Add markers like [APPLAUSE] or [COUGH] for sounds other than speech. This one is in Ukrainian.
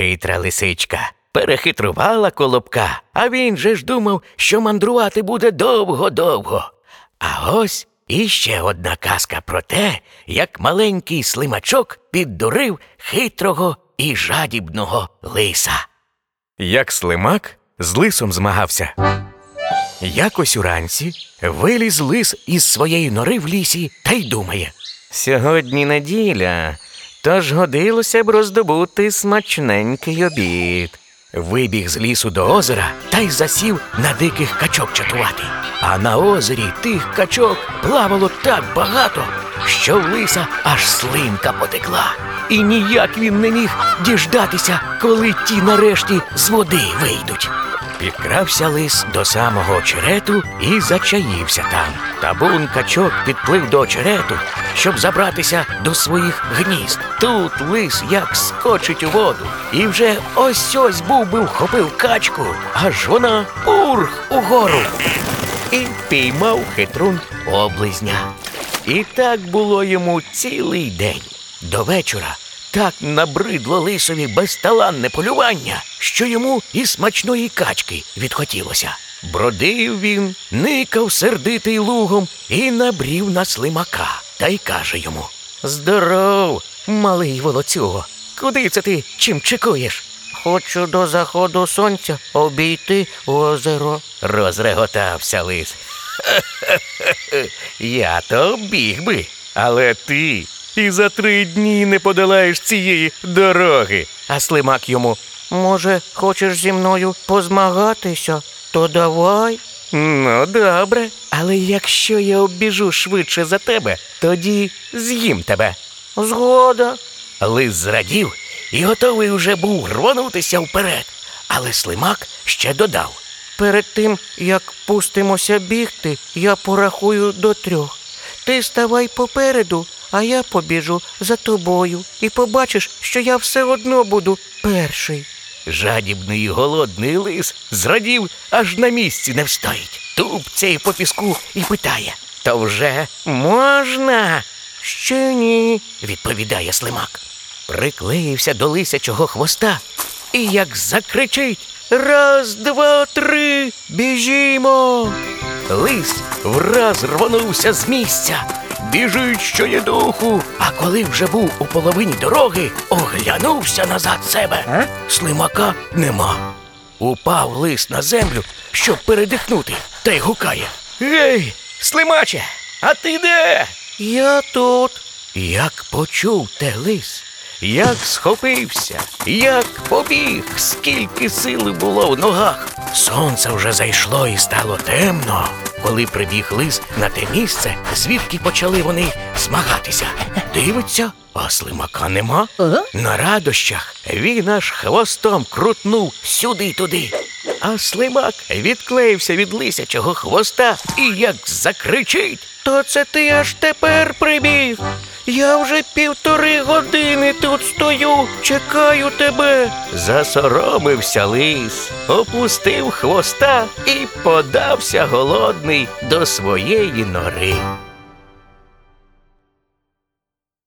хитра лисичка. Перехитрувала колобка, а він же ж думав, що мандрувати буде довго-довго. А ось іще одна казка про те, як маленький слимачок піддурив хитрого і жадібного лиса. Як слимак з лисом змагався. Якось уранці виліз лис із своєї нори в лісі та й думає. Сьогодні неділя, тож годилося б роздобути смачненький обід. Вибіг з лісу до озера та й засів на диких качок чатувати. А на озері тих качок плавало так багато, що в лиса аж слинка потекла. І ніяк він не міг діждатися, коли ті нарешті з води вийдуть. Підкрався лис до самого очерету і зачаївся там. Табун качок підплив до очерету, щоб забратися до своїх гнізд. Тут лис як скочить у воду, і вже ось ось був би вхопив качку, аж вона пурх угору. І піймав хитрун облизня. І так було йому цілий день. До вечора так набридло лисові безталанне полювання, що йому і смачної качки відхотілося. Бродив він, никав сердитий лугом і набрів на слимака та й каже йому Здоров, малий волоцюго, куди це ти чим чекуєш? Хочу до заходу сонця обійти озеро. Розреготався лис. [LAUGHS] Я то біг би, але ти і за три дні не подолаєш цієї дороги. А слимак йому. Може, хочеш зі мною позмагатися, то давай. Ну, добре. Але якщо я обіжу швидше за тебе, тоді з'їм тебе. Згода. Лис зрадів і готовий уже був рвонутися вперед. Але слимак ще додав. Перед тим, як пустимося бігти, я порахую до трьох. Ти ставай попереду, а я побіжу за тобою і побачиш, що я все одно буду перший. Жадібний і голодний лис зрадів, аж на місці не встоїть. Тупцяє по піску і питає То вже можна? Ще ні, відповідає слимак. Приклеївся до лисячого хвоста і як закричить Раз, два, три, біжімо. Лис враз рвонувся з місця. Біжить, що є духу. А коли вже був у половині дороги, оглянувся назад себе. Слимака нема. Упав лис на землю, щоб передихнути, та й гукає. Гей, слимаче, а ти де? Я тут. Як почув те лис, як схопився, як побіг, скільки сили було в ногах. Сонце вже зайшло і стало темно. Коли прибіг лис на те місце, звідки почали вони змагатися. Дивиться, а слимака нема. На радощах він аж хвостом крутнув сюди-туди. А слимак відклеївся від лисячого хвоста і як закричить. То це ти аж тепер прибіг. Я вже півтори години тут стою, чекаю тебе. Засоромився лис, опустив хвоста і подався голодний до своєї нори.